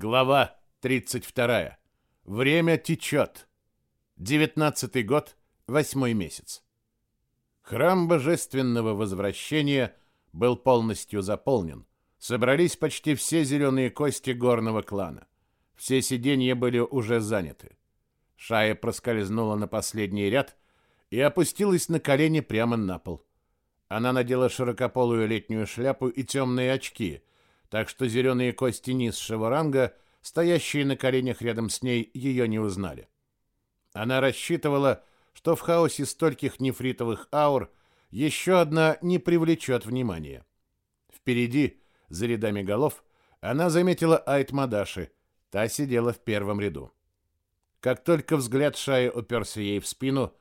Глава 32. Время течет. Девятнадцатый год, восьмой месяц. Храм Божественного Возвращения был полностью заполнен. Собрались почти все зеленые кости горного клана. Все сиденья были уже заняты. Шая проскользнула на последний ряд и опустилась на колени прямо на пол. Она надела широкополую летнюю шляпу и темные очки, так что зеленые кости низшего ранга, стоящие на коленях рядом с ней, ее не узнали. Она рассчитывала, что в хаосе стольких нефритовых аур еще одна не привлечет внимания. Впереди, за рядами голов, она заметила Айт Мадаши, та сидела в первом ряду. Как только взгляд Шаи уперся ей в спину,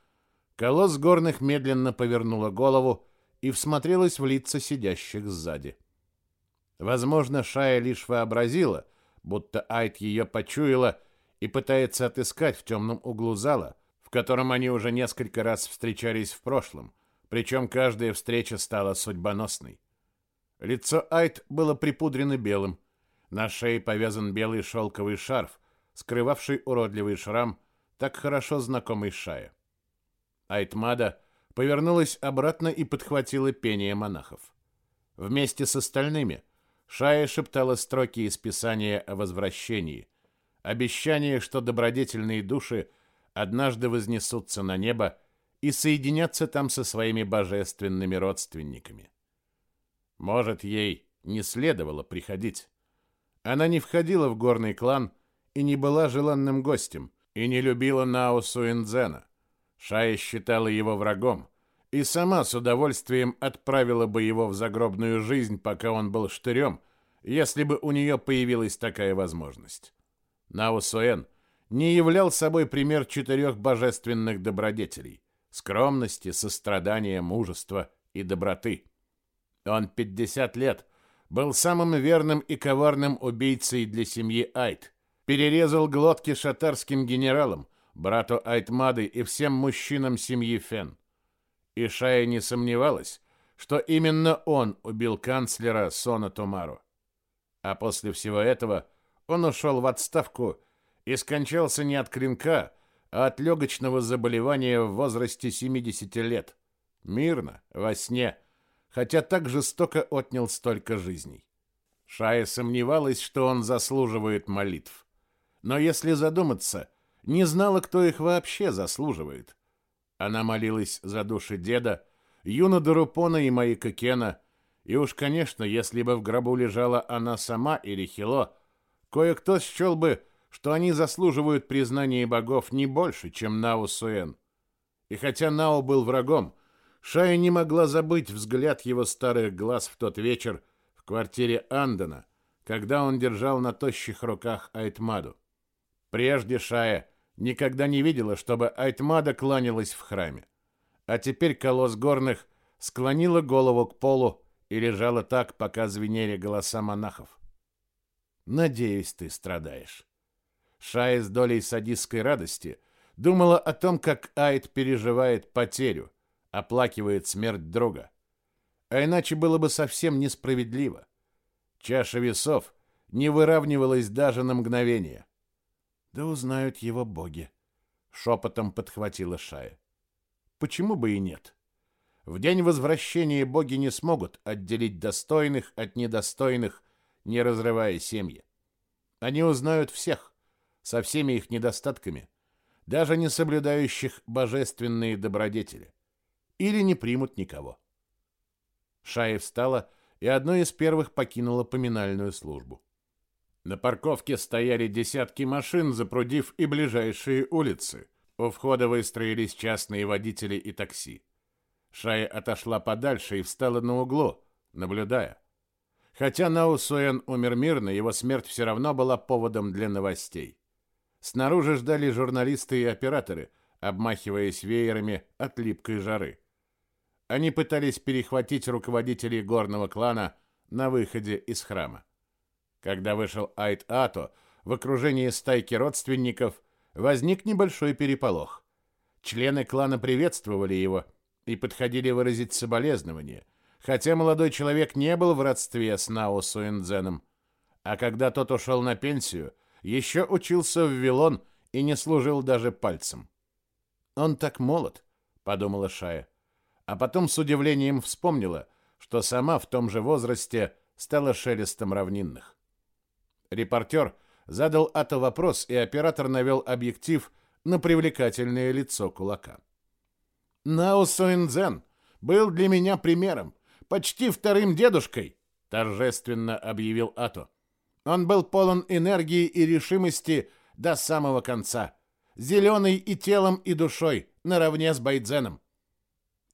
колосс горных медленно повернула голову и всмотрелась в лица сидящих сзади. Возможно, Шая лишь вообразила, будто Айт ее почуяла и пытается отыскать в темном углу зала, в котором они уже несколько раз встречались в прошлом, причем каждая встреча стала судьбоносной. Лицо Айт было припудрено белым, на шее повязан белый шелковый шарф, скрывавший уродливый шрам, так хорошо знакомый Шае. Айтмада повернулась обратно и подхватила пение монахов. Вместе с остальными Шая шептала строки из Писания о возвращении, обещание, что добродетельные души однажды вознесутся на небо и соединятся там со своими божественными родственниками. Может, ей не следовало приходить. Она не входила в горный клан и не была желанным гостем, и не любила Наусу Инзена. Шая считала его врагом, и сама с удовольствием отправила бы его в загробную жизнь, пока он был штырем, если бы у нее появилась такая возможность. Наусуэн не являл собой пример четырех божественных добродетелей – скромности, сострадания, мужества и доброты. Он 50 лет был самым верным и коварным убийцей для семьи Айт, перерезал глотки шатарским генералам, брату Айтмады и всем мужчинам семьи Фен. И Шая не сомневалась, что именно он убил канцлера Сона Томару. А после всего этого он ушел в отставку и скончался не от клинка, а от легочного заболевания в возрасте 70 лет. Мирно, во сне, хотя так жестоко отнял столько жизней. Шая сомневалась, что он заслуживает молитв. Но если задуматься, не знала, кто их вообще заслуживает. Она молилась за души деда, Юна Дурупона и Маика Кена, и уж, конечно, если бы в гробу лежала она сама или Хило, кое-кто счел бы, что они заслуживают признания богов не больше, чем Нао Суэн. И хотя Нао был врагом, Шая не могла забыть взгляд его старых глаз в тот вечер в квартире Андона, когда он держал на тощих руках Айтмаду. Прежде Шая никогда не видела, чтобы Айтмада кланялась в храме. А теперь колосс горных склонила голову к полу и лежала так, пока звенели голоса монахов. «Надеюсь, ты страдаешь». Шая с долей садистской радости думала о том, как Айт переживает потерю, оплакивает смерть друга. А иначе было бы совсем несправедливо. Чаша весов не выравнивалась даже на мгновение. Да узнают его боги. Шепотом подхватила Шая. Почему бы и нет? В день возвращения боги не смогут отделить достойных от недостойных, не разрывая семьи. Они узнают всех, со всеми их недостатками, даже не соблюдающих божественные добродетели, или не примут никого. Шая встала и одной из первых покинула поминальную службу. На парковке стояли десятки машин, запрудив и ближайшие улицы. У входа выстроились частные водители и такси. Шая отошла подальше и встала на углу, наблюдая. Хотя Наусуэн умер мирно, его смерть все равно была поводом для новостей. Снаружи ждали журналисты и операторы, обмахиваясь веерами от липкой жары. Они пытались перехватить руководителей горного клана на выходе из храма. Когда вышел Айт-Ато в окружении стайки родственников, возник небольшой переполох. Члены клана приветствовали его и подходили выразить соболезнования, хотя молодой человек не был в родстве с Нао Суэнзеном. А когда тот ушел на пенсию, еще учился в Вилон и не служил даже пальцем. «Он так молод», — подумала Шая. А потом с удивлением вспомнила, что сама в том же возрасте стала шелестом равнинных. Репортер задал Ато вопрос, и оператор навел объектив на привлекательное лицо кулака. «Нао Суэнзен был для меня примером, почти вторым дедушкой», — торжественно объявил Ато. «Он был полон энергии и решимости до самого конца, зеленый и телом, и душой, наравне с Байдзеном».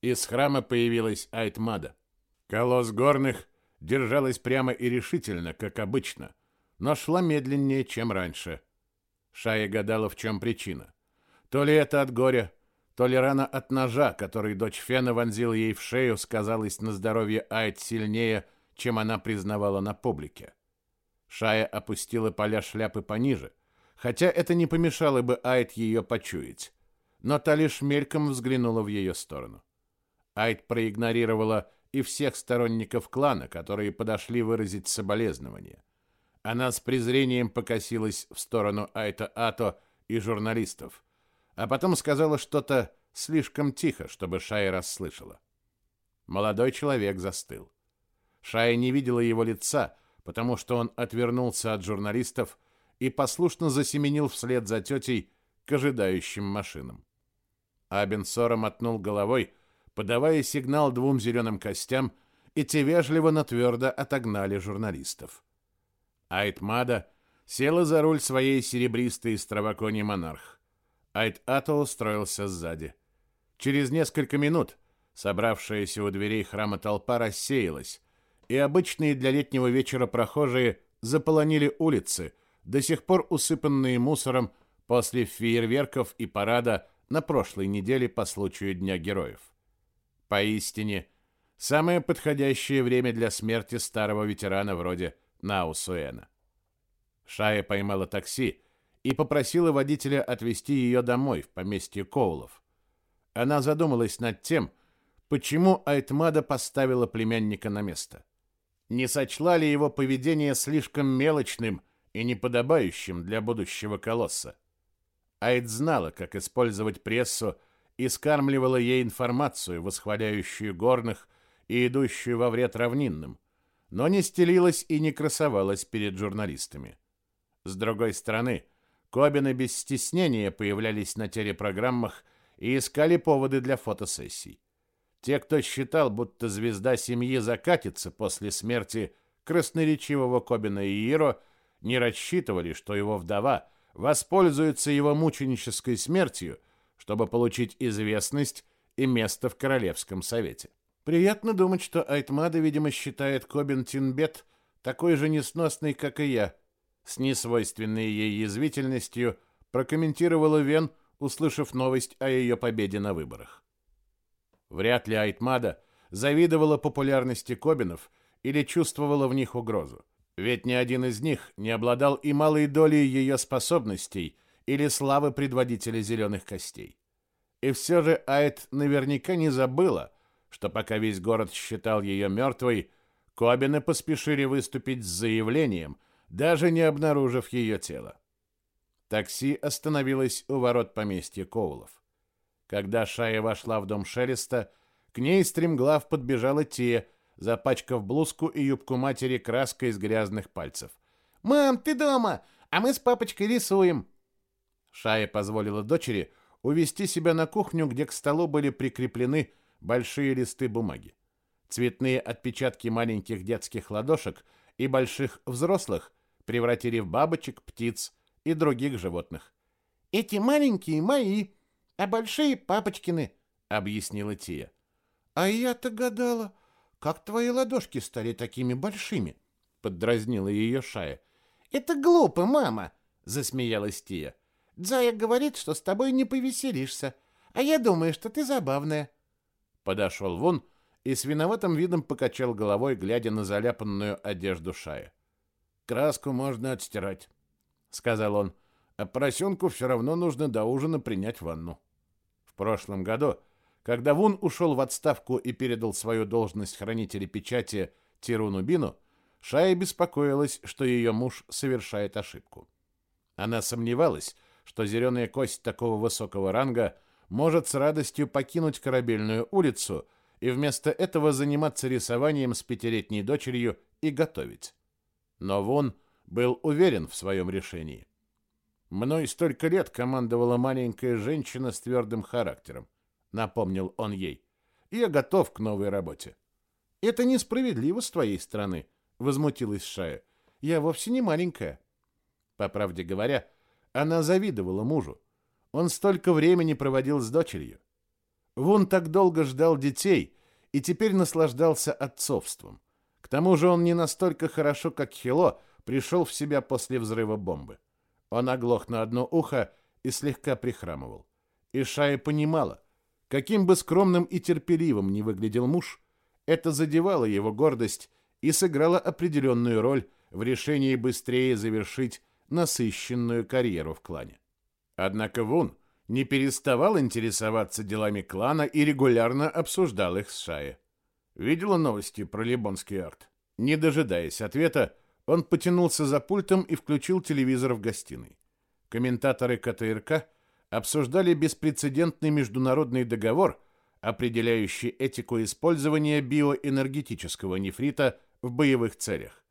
Из храма появилась Айтмада. Колосс горных держалась прямо и решительно, как обычно, но шла медленнее, чем раньше. Шая гадала, в чем причина. То ли это от горя, то ли рана от ножа, который дочь Фена вонзил ей в шею, сказалось на здоровье Айт сильнее, чем она признавала на публике. Шая опустила поля шляпы пониже, хотя это не помешало бы Айт ее почуять. Но та лишь мельком взглянула в ее сторону. Айт проигнорировала и всех сторонников клана, которые подошли выразить соболезнования. Она с презрением покосилась в сторону Айта Ато и журналистов, а потом сказала что-то слишком тихо, чтобы Шая расслышала. Молодой человек застыл. Шая не видела его лица, потому что он отвернулся от журналистов и послушно засеменил вслед за тетей к ожидающим машинам. Абенсора мотнул головой, подавая сигнал двум зеленым костям, и те вежливо, но твердо отогнали журналистов. Айтмада села за руль своей серебристой стравакони монарх. Айт-Ато устроился сзади. Через несколько минут собравшаяся у дверей храма толпа рассеялась, и обычные для летнего вечера прохожие заполонили улицы, до сих пор усыпанные мусором после фейерверков и парада на прошлой неделе по случаю Дня Героев. Поистине, самое подходящее время для смерти старого ветерана вроде Наусуэна. Шая поймала такси и попросила водителя отвезти ее домой, в поместье Коулов. Она задумалась над тем, почему Айтмада поставила племянника на место. Не сочла ли его поведение слишком мелочным и неподобающим для будущего колосса? Айт знала, как использовать прессу и скармливала ей информацию, восхваляющую горных и идущую во вред равнинным, но не стелилась и не красовалась перед журналистами. С другой стороны, Кобины без стеснения появлялись на телепрограммах и искали поводы для фотосессий. Те, кто считал, будто звезда семьи закатится после смерти красноречивого Кобина Иеро, не рассчитывали, что его вдова воспользуется его мученической смертью – чтобы получить известность и место в Королевском совете. Приятно думать, что Айтмада, видимо, считает Кобин Тинбет такой же несносный, как и я. С несвойственной ей язвительностью прокомментировала Вен, услышав новость о ее победе на выборах. Вряд ли Айтмада завидовала популярности Кобинов или чувствовала в них угрозу. Ведь ни один из них не обладал и малой долей ее способностей или славы предводителя зеленых костей. И все же Айт наверняка не забыла, что пока весь город считал ее мертвой, Кобины поспешили выступить с заявлением, даже не обнаружив ее тело. Такси остановилось у ворот поместья Коулов. Когда Шая вошла в дом Шелеста, к ней стремглав подбежала Тия, запачкав блузку и юбку матери краской из грязных пальцев. «Мам, ты дома, а мы с папочкой рисуем!» Шая позволила дочери увести себя на кухню, где к столу были прикреплены большие листы бумаги. Цветные отпечатки маленьких детских ладошек и больших взрослых превратили в бабочек, птиц и других животных. «Эти маленькие мои, а большие папочкины», — объяснила Тия. «А я-то гадала, как твои ладошки стали такими большими?» — поддразнила ее Шая. «Это глупо, мама!» — засмеялась Тия. Дзая говорит, что с тобой не повеселишься, а я думаю, что ты забавная. Подошел вон и с виноватым видом покачал головой, глядя на заляпанную одежду Шая. «Краску можно отстирать», — сказал он, — «а поросенку все равно нужно до ужина принять ванну». В прошлом году, когда Вун ушел в отставку и передал свою должность хранителя печати Тируну Бину, Шая беспокоилась, что ее муж совершает ошибку. Она сомневалась, что зеленая кость такого высокого ранга может с радостью покинуть корабельную улицу и вместо этого заниматься рисованием с пятилетней дочерью и готовить. Но Вон был уверен в своем решении. «Мной столько лет командовала маленькая женщина с твердым характером», — напомнил он ей. «Я готов к новой работе». «Это несправедливо с твоей стороны», — возмутилась Шая. «Я вовсе не маленькая». По правде говоря, она завидовала мужу. Он столько времени проводил с дочерью. Вун так долго ждал детей и теперь наслаждался отцовством. К тому же он не настолько хорошо, как Хило, пришел в себя после взрыва бомбы. Он оглох на одно ухо и слегка прихрамывал. И Шая понимала, каким бы скромным и терпеливым ни выглядел муж, это задевало его гордость и сыграло определенную роль в решении быстрее завершить насыщенную карьеру в клане. Однако Вун не переставал интересоваться делами клана и регулярно обсуждал их с Шае. Видела новости про Либонский арт? Не дожидаясь ответа, он потянулся за пультом и включил телевизор в гостиной. Комментаторы КТРК обсуждали беспрецедентный международный договор, определяющий этику использования биоэнергетического нефрита в боевых целях.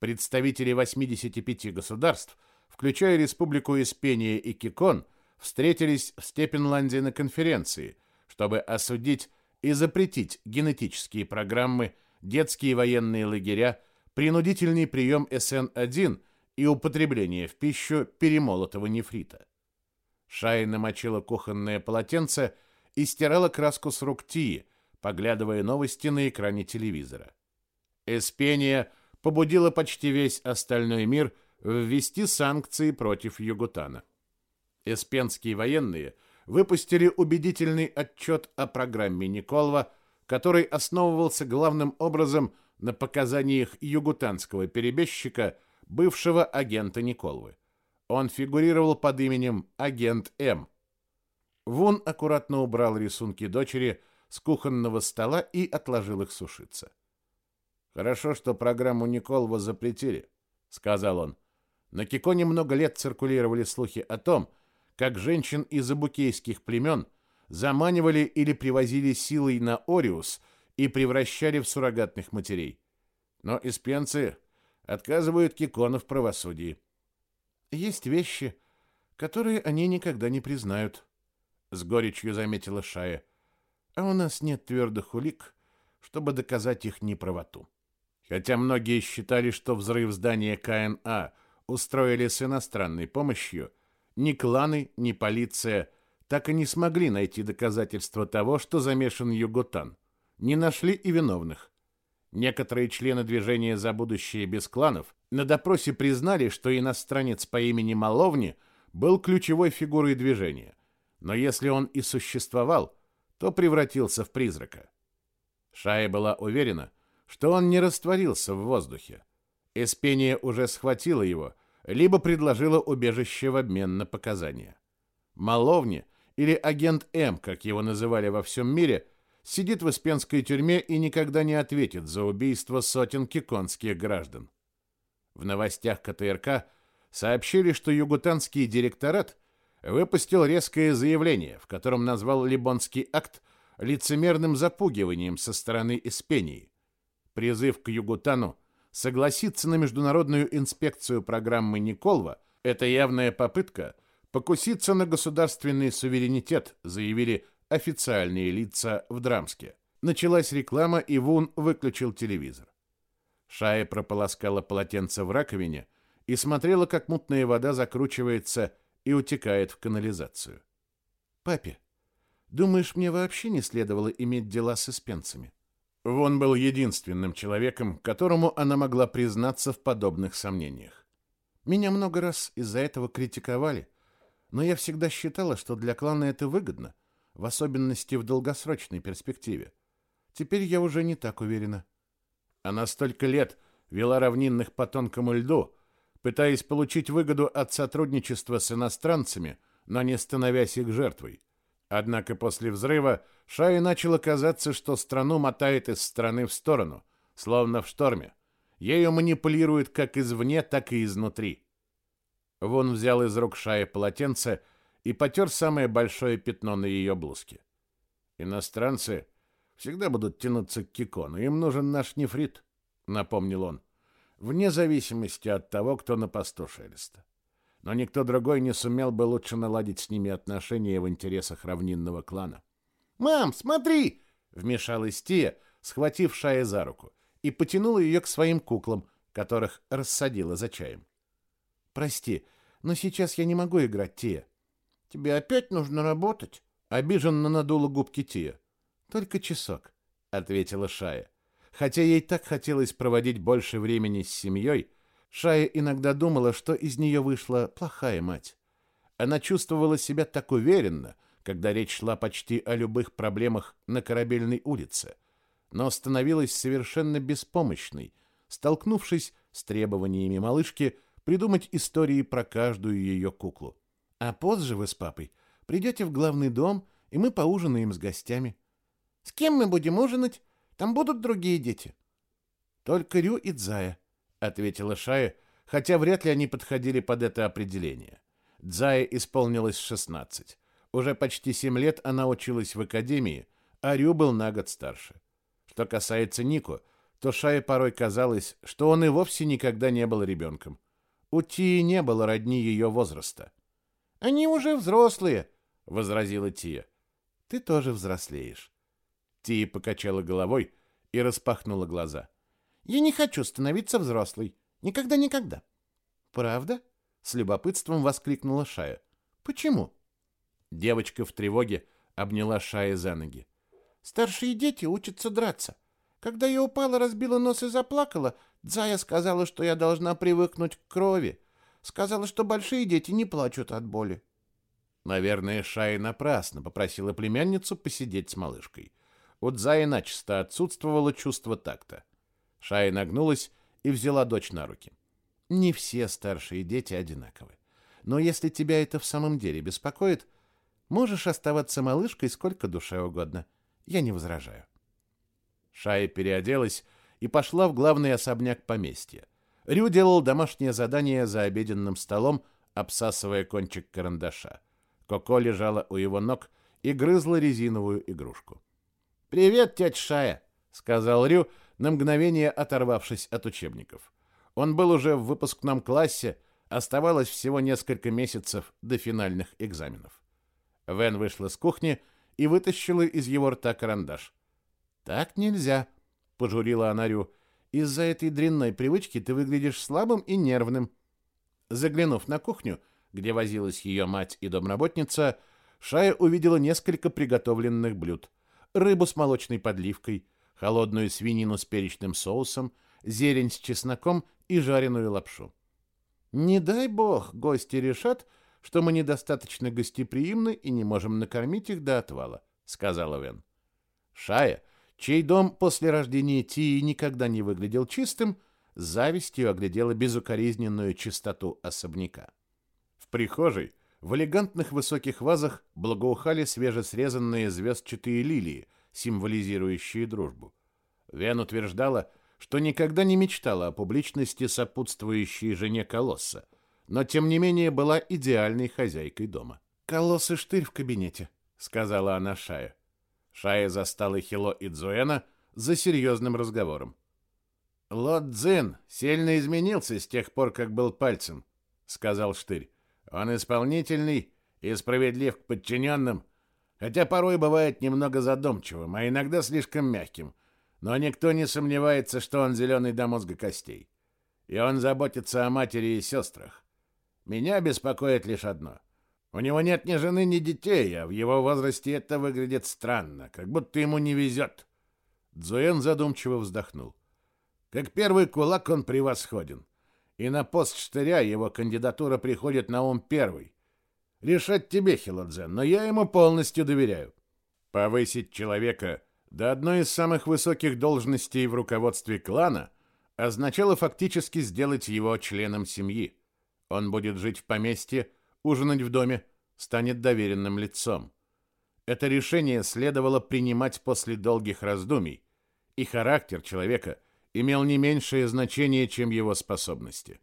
Представители 85 государств, включая Республику Испения и Кикон, встретились в Степенланде на конференции, чтобы осудить и запретить генетические программы, детские военные лагеря, принудительный прием СН-1 и употребление в пищу перемолотого нефрита. Шай намочила кухонное полотенце и стирала краску с рук Тии, поглядывая новости на экране телевизора. Эспения – побудило почти весь остальной мир ввести санкции против Югутана. Эспенские военные выпустили убедительный отчет о программе Николова, который основывался главным образом на показаниях югутанского перебежчика, бывшего агента Николвы. Он фигурировал под именем агент М. Вун аккуратно убрал рисунки дочери с кухонного стола и отложил их сушиться. Хорошо, что программу Николова запретили, сказал он. На Киконе много лет циркулировали слухи о том, как женщин из абукейских племен заманивали или привозили силой на Ориус и превращали в суррогатных матерей. Но испенцы отказывают Кикону в правосудии. Есть вещи, которые они никогда не признают, с горечью заметила Шая. А у нас нет твердых улик, чтобы доказать их неправоту. Хотя многие считали, что взрыв здания КНА устроили с иностранной помощью, ни кланы, ни полиция так и не смогли найти доказательства того, что замешан Юготан. Не нашли и виновных. Некоторые члены движения «За будущее без кланов» на допросе признали, что иностранец по имени Маловни был ключевой фигурой движения. Но если он и существовал, то превратился в призрака. Шая была уверена, что он не растворился в воздухе. Эспения уже схватила его, либо предложила убежище в обмен на показания. Маловни, или агент М, как его называли во всем мире, сидит в Испенской тюрьме и никогда не ответит за убийство сотен киконских граждан. В новостях КТРК сообщили, что югутанский директорат выпустил резкое заявление, в котором назвал Либонский акт лицемерным запугиванием со стороны Испении. Призыв к Югутану согласиться на международную инспекцию программы Николва – это явная попытка покуситься на государственный суверенитет, заявили официальные лица в Драмске. Началась реклама, и Вун выключил телевизор. Шая прополоскала полотенце в раковине и смотрела, как мутная вода закручивается и утекает в канализацию. «Папе, думаешь, мне вообще не следовало иметь дела с испенцами?» Вон был единственным человеком, которому она могла признаться в подобных сомнениях. Меня много раз из-за этого критиковали, но я всегда считала, что для клана это выгодно, в особенности в долгосрочной перспективе. Теперь я уже не так уверена. Она столько лет вела равнинных по тонкому льду, пытаясь получить выгоду от сотрудничества с иностранцами, но не становясь их жертвой. Однако после взрыва Шае начало казаться, что страну мотает из стороны в сторону, словно в шторме. Ею манипулируют как извне, так и изнутри. Вон взял из рук Шая полотенце и потер самое большое пятно на ее блузке. Иностранцы всегда будут тянуться к Кикону. Им нужен наш нефрит, напомнил он, вне зависимости от того, кто на посту Шелеста. Но никто другой не сумел бы лучше наладить с ними отношения в интересах равнинного клана. «Мам, смотри!» — вмешалась Тия, схватив Шая за руку, и потянула ее к своим куклам, которых рассадила за чаем. «Прости, но сейчас я не могу играть, Тия». «Тебе опять нужно работать?» — обиженно надула губки Тия. «Только часок», — ответила Шая. Хотя ей так хотелось проводить больше времени с семьей, Шая иногда думала, что из нее вышла плохая мать. Она чувствовала себя так уверенно, когда речь шла почти о любых проблемах на корабельной улице, но становилась совершенно беспомощной, столкнувшись с требованиями малышки придумать истории про каждую ее куклу. А позже вы с папой придете в главный дом, и мы поужинаем с гостями. С кем мы будем ужинать? Там будут другие дети. Только Рю и Дзая, ответила Шая, хотя вряд ли они подходили под это определение. Дзая исполнилось 16. Уже почти 7 лет она училась в академии, а Рю был на год старше. Что касается Нико, то Шае порой казалось, что он и вовсе никогда не был ребенком. У Тии не было родни ее возраста. «Они уже взрослые», — возразила Тия. «Ты тоже взрослеешь». Тия покачала головой и распахнула глаза. «Я не хочу становиться взрослой. Никогда-никогда». «Правда?» — с любопытством воскликнула Шая. «Почему?» Девочка в тревоге обняла Шая за ноги. «Старшие дети учатся драться. Когда я упала, разбила нос и заплакала, Дзая сказала, что я должна привыкнуть к крови. Сказала, что большие дети не плачут от боли. Наверное, Шая напрасно попросила племянницу посидеть с малышкой. У Дзаи начисто отсутствовало чувство такта. Шая нагнулась и взяла дочь на руки. Не все старшие дети одинаковы. Но если тебя это в самом деле беспокоит, можешь оставаться малышкой сколько душе угодно. Я не возражаю. Шая переоделась и пошла в главный особняк поместья. Рю делал домашнее задание за обеденным столом, обсасывая кончик карандаша. Коко лежала у его ног и грызла резиновую игрушку. «Привет, тетя Шая!» — сказал Рю, на мгновение оторвавшись от учебников. Он был уже в выпускном классе, оставалось всего несколько месяцев до финальных экзаменов. Вен вышла с кухни и вытащила из его рта карандаш. «Так нельзя», — пожурила она Рю. «Из-за этой дрянной привычки ты выглядишь слабым и нервным». Заглянув на кухню, где возилась ее мать и домработница, Шая увидела несколько приготовленных блюд. Рыбу с молочной подливкой, холодную свинину с перечным соусом, зелень с чесноком и жареную лапшу. «Не дай бог, гости решат, что мы недостаточно гостеприимны и не можем накормить их до отвала», — сказала Вен. Шая — чей дом после рождения Тии никогда не выглядел чистым, с завистью оглядела безукоризненную чистоту особняка. В прихожей в элегантных высоких вазах благоухали свежесрезанные звездчатые лилии, символизирующие дружбу. Вен утверждала, что никогда не мечтала о публичности, сопутствующей жене Колосса, но тем не менее была идеальной хозяйкой дома. «Колосс и штырь в кабинете», — сказала она Шая. Шая застала Хило и Дзуэна за серьезным разговором. «Лот Цзин сильно изменился с тех пор, как был пальцем», — сказал Штырь. «Он исполнительный и справедлив к подчиненным, хотя порой бывает немного задумчивым, а иногда слишком мягким. Но никто не сомневается, что он зеленый до мозга костей. И он заботится о матери и сестрах. Меня беспокоит лишь одно. У него нет ни жены, ни детей, а в его возрасте это выглядит странно, как будто ему не везет. Дзуэн задумчиво вздохнул. Как первый кулак он превосходен. И на пост штыря его кандидатура приходит на ум первый. Решать тебе, Хилодзен, но я ему полностью доверяю. Повысить человека до одной из самых высоких должностей в руководстве клана означало фактически сделать его членом семьи. Он будет жить в поместье, ужинать в доме, станет доверенным лицом. Это решение следовало принимать после долгих раздумий, и характер человека имел не меньшее значение, чем его способности.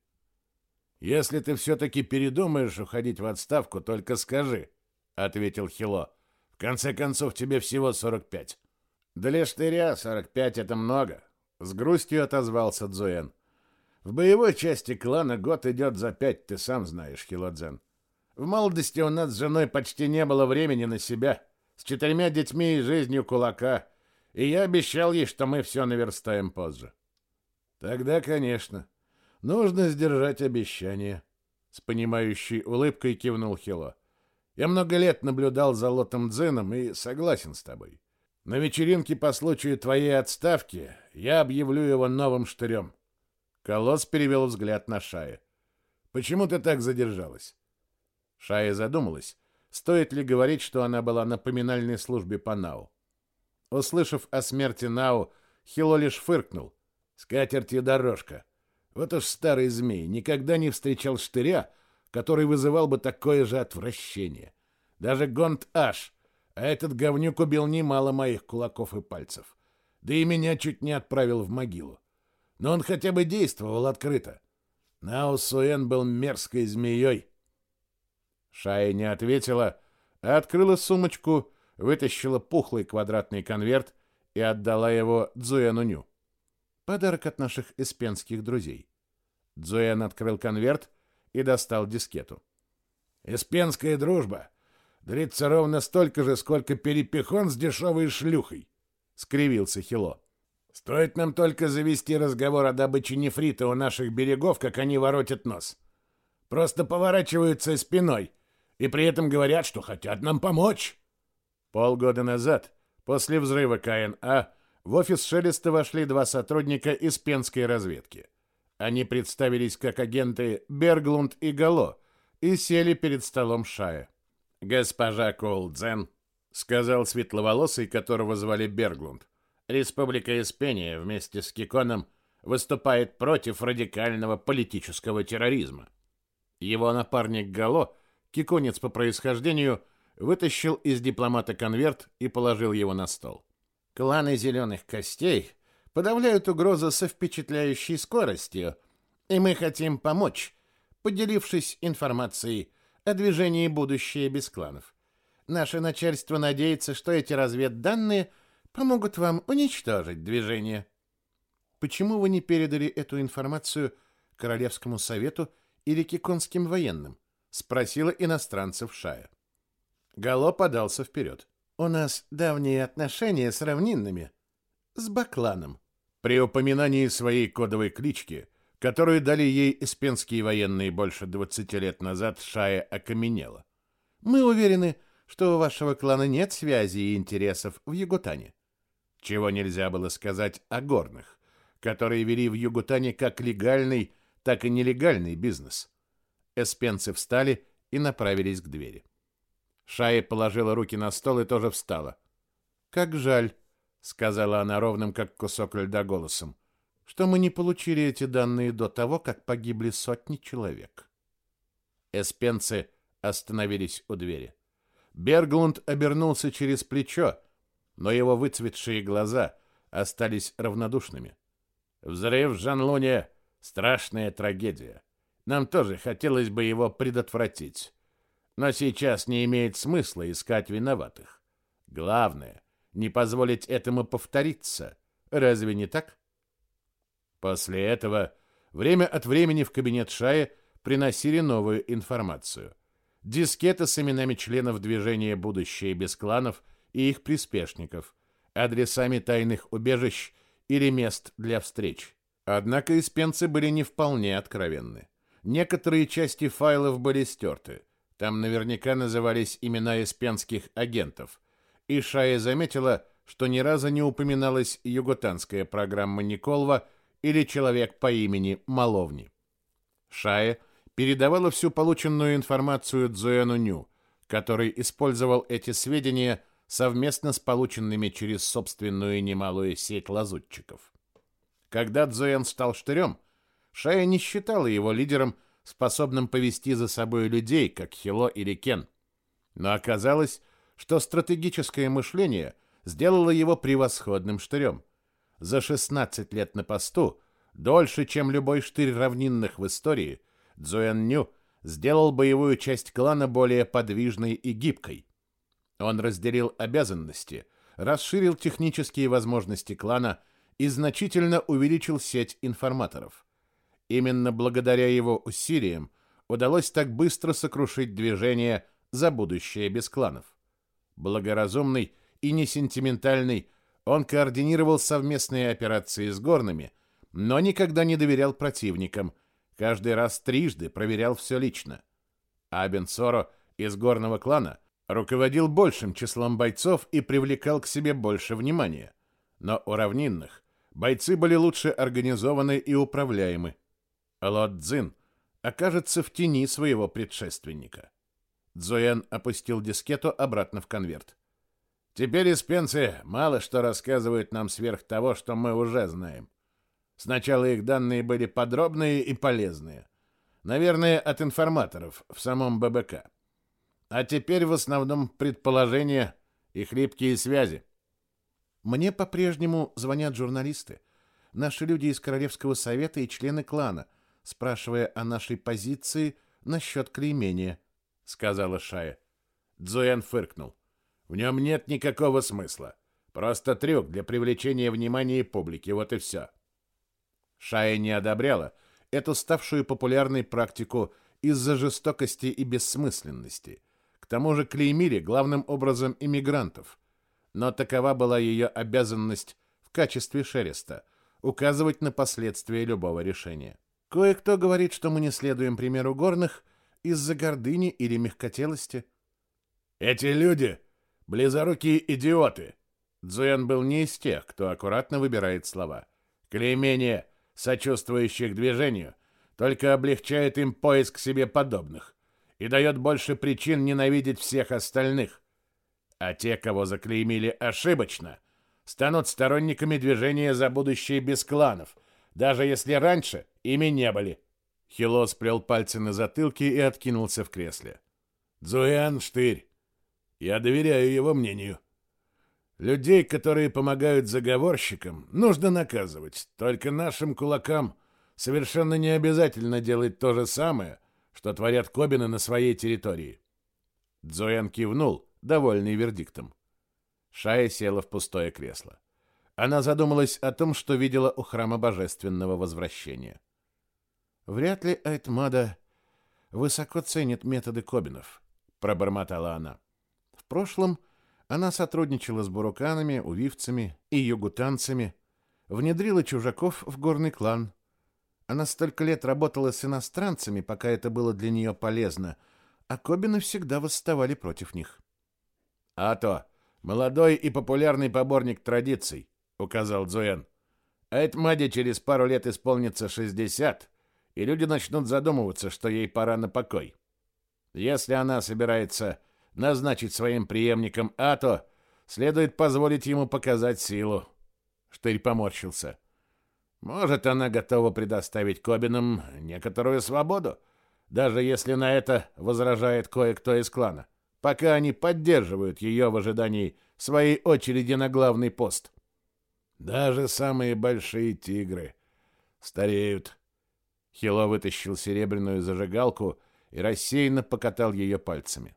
«Если ты все-таки передумаешь уходить в отставку, только скажи», — ответил Хило. «В конце концов, тебе всего 45». «Для штыря 45 — это много», — с грустью отозвался Дзуэн. «В боевой части клана год идет за пять, ты сам знаешь, Хилодзен. В молодости у нас с женой почти не было времени на себя, с четырьмя детьми и жизнью кулака, и я обещал ей, что мы все наверстаем позже». «Тогда, конечно», Нужно сдержать обещание. С понимающей улыбкой кивнул Хило. Я много лет наблюдал за Лотом Дзеном и согласен с тобой. На вечеринке по случаю твоей отставки я объявлю его новым штырем. Колосс перевел взгляд на Шая. Почему ты так задержалась? Шая задумалась, стоит ли говорить, что она была на поминальной службе по Нау. Услышав о смерти Нау, Хило лишь фыркнул. Скатертью дорожка. Вот уж старый змей никогда не встречал штыря, который вызывал бы такое же отвращение. Даже Гонт Аш, а этот говнюк убил немало моих кулаков и пальцев. Да и меня чуть не отправил в могилу. Но он хотя бы действовал открыто. Наусуэн был мерзкой змеей. Шая не ответила, а открыла сумочку, вытащила пухлый квадратный конверт и отдала его Дзуэну Ню. Подарок от наших эспенских друзей. Дзуэн открыл конверт и достал дискету. Эспенская дружба длится ровно столько же, сколько перепихон с дешевой шлюхой, скривился Хило. Стоит нам только завести разговор о добыче нефрита у наших берегов, как они воротят нос. Просто поворачиваются спиной и при этом говорят, что хотят нам помочь. Полгода назад, после взрыва КНА, в офис Шелеста вошли два сотрудника из пенской разведки. Они представились как агенты Берглунд и Гало и сели перед столом Шая. «Госпожа Коулдзен», — сказал светловолосый, которого звали Берглунд, «Республика Испения вместе с Киконом выступает против радикального политического терроризма». Его напарник Гало, киконец по происхождению, вытащил из дипломата конверт и положил его на стол. Кланы зеленых костей подавляют угрозу со впечатляющей скоростью, и мы хотим помочь, поделившись информацией о движении «Будущее без кланов». Наше начальство надеется, что эти разведданные помогут вам уничтожить движение. Почему вы не передали эту информацию Королевскому совету или киконским военным? спросила иностранцев Шая. Гало подался вперед. У нас давние отношения с равнинными, с Бакланом. При упоминании своей кодовой клички, которую дали ей испенские военные больше 20 лет назад, Шая окаменела. Мы уверены, что у вашего клана нет связи и интересов в Югутане. Чего нельзя было сказать о горных, которые вели в Югутане как легальный, так и нелегальный бизнес. Эспенцы встали и направились к двери. Шая положила руки на стол и тоже встала. «Как жаль», — сказала она ровным, как кусок льда, голосом, «что мы не получили эти данные до того, как погибли сотни человек». Эспенцы остановились у двери. Берглунд обернулся через плечо, но его выцветшие глаза остались равнодушными. «Взрыв в Жанлуне — страшная трагедия. Нам тоже хотелось бы его предотвратить. Но сейчас не имеет смысла искать виноватых. Главное — не позволить этому повториться. Разве не так? После этого время от времени в кабинет Шая приносили новую информацию. Дискеты с именами членов движения «Будущее без кланов» и их приспешников, адресами тайных убежищ или мест для встреч. Однако испенцы были не вполне откровенны. Некоторые части файлов были стерты, там наверняка назывались имена испенских агентов. И Шая заметила, что ни разу не упоминалась юготанская программа Николова или человек по имени Маловни. Шая передавала всю полученную информацию Дзуэну Ню, который использовал эти сведения совместно с полученными через собственную немалую сеть лазутчиков. Когда Дзуэн стал штырем, Шая не считала его лидером способным повести за собой людей, как Хило или Кен. Но оказалось, что стратегическое мышление сделало его превосходным штырем. за 16 лет на посту, дольше, чем любой штырь равнинных в истории, Цзуэн Ню сделал боевую часть клана более подвижной и гибкой. Он разделил обязанности, расширил технические возможности клана и значительно увеличил сеть информаторов. Именно благодаря его усилиям удалось так быстро сокрушить движение за будущее без кланов. Благоразумный и несентиментальный, он координировал совместные операции с горными, но никогда не доверял противникам, каждый раз трижды проверял все лично. Абен Соро из горного клана руководил большим числом бойцов и привлекал к себе больше внимания. Но у равнинных бойцы были лучше организованы и управляемы. Лот Цзин окажется в тени своего предшественника. Цзуэн опустил дискету обратно в конверт. Теперь испенцы мало что рассказывают нам сверх того, что мы уже знаем. Сначала их данные были подробные и полезные. Наверное, от информаторов в самом ББК. А теперь в основном предположения и хлипкие связи. Мне по-прежнему звонят журналисты. Наши люди из Королевского совета и члены клана, спрашивая о нашей позиции насчет клеймения, — сказала Шая. Дзуэн фыркнул. В нем нет никакого смысла. Просто трюк для привлечения внимания публики, вот и все. Шая не одобряла эту ставшую популярной практику из-за жестокости и бессмысленности. К тому же клеймили главным образом иммигрантов. Но такова была ее обязанность в качестве шереста – указывать на последствия любого решения. Кое-кто говорит, что мы не следуем примеру горных из-за гордыни или мягкотелости. «Эти люди Близорукие идиоты. Дзуэн был не из тех, кто аккуратно выбирает слова. Клеймение сочувствующих движению только облегчает им поиск себе подобных и дает больше причин ненавидеть всех остальных. А те, кого заклеймили ошибочно, станут сторонниками движения за будущее без кланов, даже если раньше ими не были. Хило сплел пальцы на затылке и откинулся в кресле. «Дзуян Штырь, я доверяю его мнению. Людей, которые помогают заговорщикам, нужно наказывать. Только нашим кулакам совершенно не обязательно делать то же самое, что творят Кобины на своей территории. Дзоян кивнул, довольный вердиктом. Шая села в пустое кресло. Она задумалась о том, что видела у храма божественного возвращения. «Вряд ли Айтмада высоко ценит методы Кобинов», — пробормотала она прошлом она сотрудничала с буруканами, увивцами и югутанцами, внедрила чужаков в горный клан. Она столько лет работала с иностранцами, пока это было для нее полезно, а Кобины всегда восставали против них. «А то, молодой и популярный поборник традиций», — указал Дзуэн. «Айтмаде через пару лет исполнится 60, и люди начнут задумываться, что ей пора на покой. Если она собирается назначить своим преемником Ато, следует позволить ему показать силу. Штырь поморщился. Может, она готова предоставить Кобинам некоторую свободу, даже если на это возражает кое-кто из клана, пока они поддерживают ее в ожидании своей очереди на главный пост. Даже самые большие тигры стареют. Хило вытащил серебряную зажигалку и рассеянно покатал ее пальцами.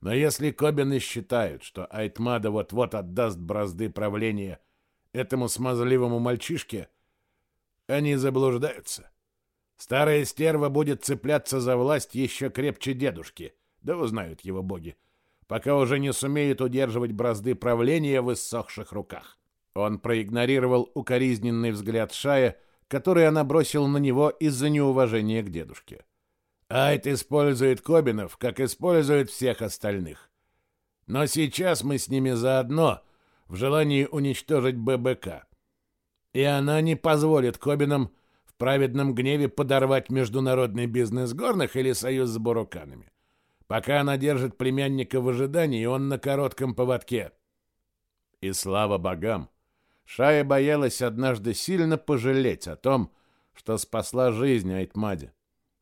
Но если Кобины считают, что Айтмада вот-вот отдаст бразды правления этому смазливому мальчишке, они заблуждаются. Старая стерва будет цепляться за власть еще крепче дедушки, да узнают его боги, пока уже не сумеет удерживать бразды правления в иссохших руках. Он проигнорировал укоризненный взгляд Шая, который она бросила на него из-за неуважения к дедушке. Айт использует Кобинов, как использует всех остальных. Но сейчас мы с ними заодно в желании уничтожить ББК. И она не позволит Кобинам в праведном гневе подорвать международный бизнес горных или союз с буруканами. Пока она держит племянника в ожидании, он на коротком поводке. И слава богам, Шая боялась однажды сильно пожалеть о том, что спасла жизнь Айтмаде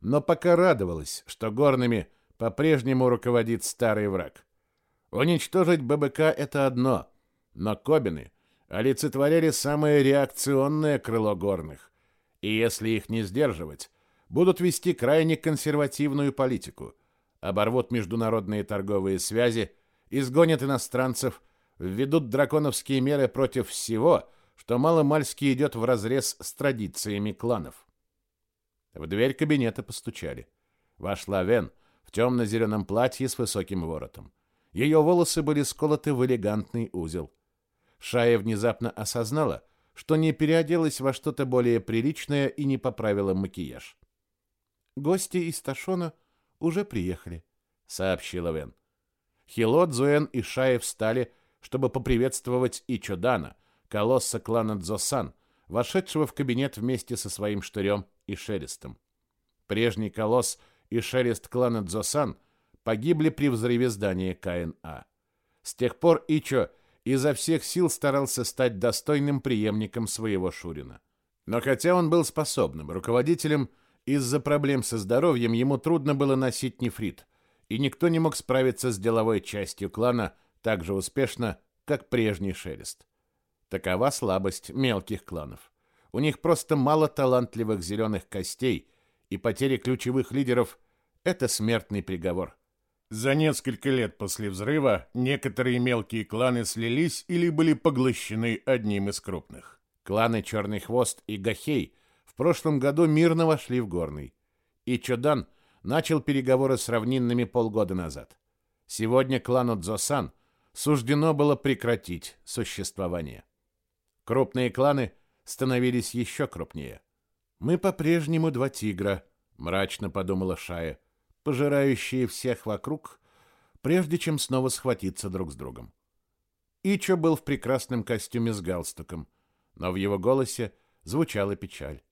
но пока радовалась, что горными по-прежнему руководит старый враг. Уничтожить ББК — это одно, но Кобины олицетворяли самое реакционное крыло горных, и если их не сдерживать, будут вести крайне консервативную политику, оборвут международные торговые связи, изгонят иностранцев, введут драконовские меры против всего, что маломальски идет вразрез с традициями кланов. В дверь кабинета постучали. Вошла Вен в темно-зеленом платье с высоким воротом. Ее волосы были сколоты в элегантный узел. Шая внезапно осознала, что не переоделась во что-то более приличное и не поправила макияж. «Гости из Ташона уже приехали», — сообщила Вен. Хило, Зуэн и Шая встали, чтобы поприветствовать Ичодана, колосса клана Дзосан, вошедшего в кабинет вместе со своим штырем и шелестом. Прежний колосс и шелест клана Дзосан погибли при взрыве здания КНА. С тех пор Ичо изо всех сил старался стать достойным преемником своего Шурина. Но хотя он был способным руководителем, из-за проблем со здоровьем ему трудно было носить нефрит, и никто не мог справиться с деловой частью клана так же успешно, как прежний Шелест. Такова слабость мелких кланов. У них просто мало талантливых зеленых костей, и потеря ключевых лидеров – это смертный приговор. За несколько лет после взрыва некоторые мелкие кланы слились или были поглощены одним из крупных. Кланы Черный Хвост и Гахей в прошлом году мирно вошли в Горный. И Чодан начал переговоры с равнинными полгода назад. Сегодня клану Дзосан суждено было прекратить существование. Крупные кланы становились еще крупнее. «Мы по-прежнему два тигра», — мрачно подумала Шая, пожирающие всех вокруг, прежде чем снова схватиться друг с другом. Ичо был в прекрасном костюме с галстуком, но в его голосе звучала печаль.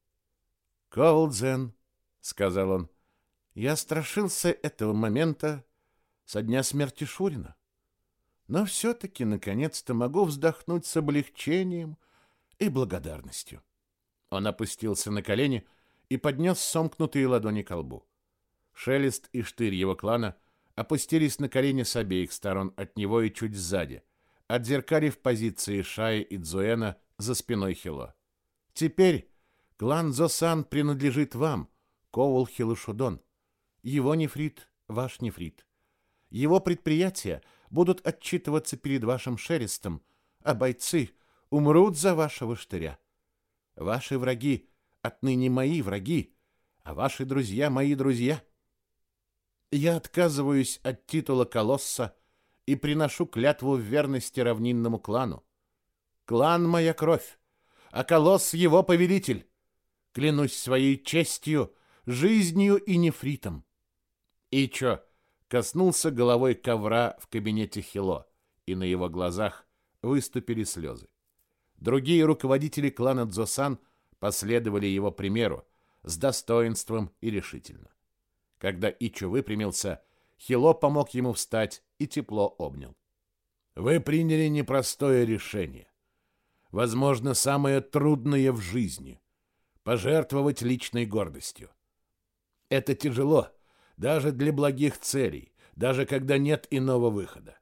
«Коулдзен», — сказал он, — «я страшился этого момента со дня смерти Шурина. Но все-таки, наконец-то, могу вздохнуть с облегчением и благодарностью». Он опустился на колени и поднес сомкнутые ладони к лбу. Шелест и штырь его клана опустились на колени с обеих сторон от него и чуть сзади, отзеркалив позиции Шаи и Дзуэна за спиной Хило. «Теперь клан Зосан принадлежит вам, Коул Хилушудон. Его нефрит — ваш нефрит. Его предприятия будут отчитываться перед вашим шерестом, а бойцы умрут за вашего штыря. Ваши враги отныне мои враги, а ваши друзья мои друзья. Я отказываюсь от титула колосса и приношу клятву в верности равнинному клану. Клан — моя кровь, а колосс — его повелитель. Клянусь своей честью, жизнью и нефритом. Ичо коснулся головой ковра в кабинете Хило, и на его глазах выступили слезы. Другие руководители клана Дзосан последовали его примеру с достоинством и решительно. Когда Ичу выпрямился, Хило помог ему встать и тепло обнял. Вы приняли непростое решение. Возможно, самое трудное в жизни пожертвовать личной гордостью. Это тяжело, даже для благих целей, даже когда нет иного выхода.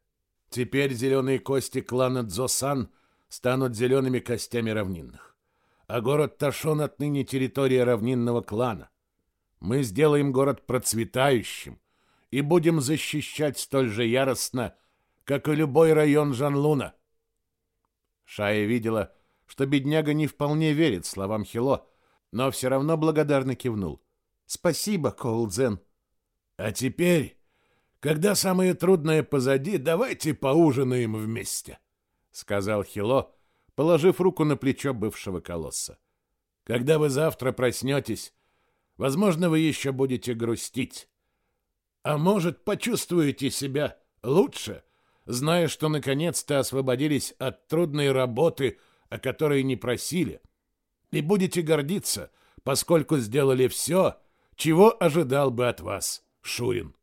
Теперь зеленые кости клана Дзосан станут зелеными костями равнинных. А город Ташон отныне территория равнинного клана. Мы сделаем город процветающим и будем защищать столь же яростно, как и любой район Жанлуна. Шая видела, что бедняга не вполне верит словам Хило, но все равно благодарно кивнул. «Спасибо, Коулдзен». «А теперь, когда самое трудное позади, давайте поужинаем вместе» сказал Хило, положив руку на плечо бывшего колосса. Когда вы завтра проснетесь, возможно, вы еще будете грустить. А может, почувствуете себя лучше, зная, что наконец-то освободились от трудной работы, о которой не просили, и будете гордиться, поскольку сделали все, чего ожидал бы от вас Шурин.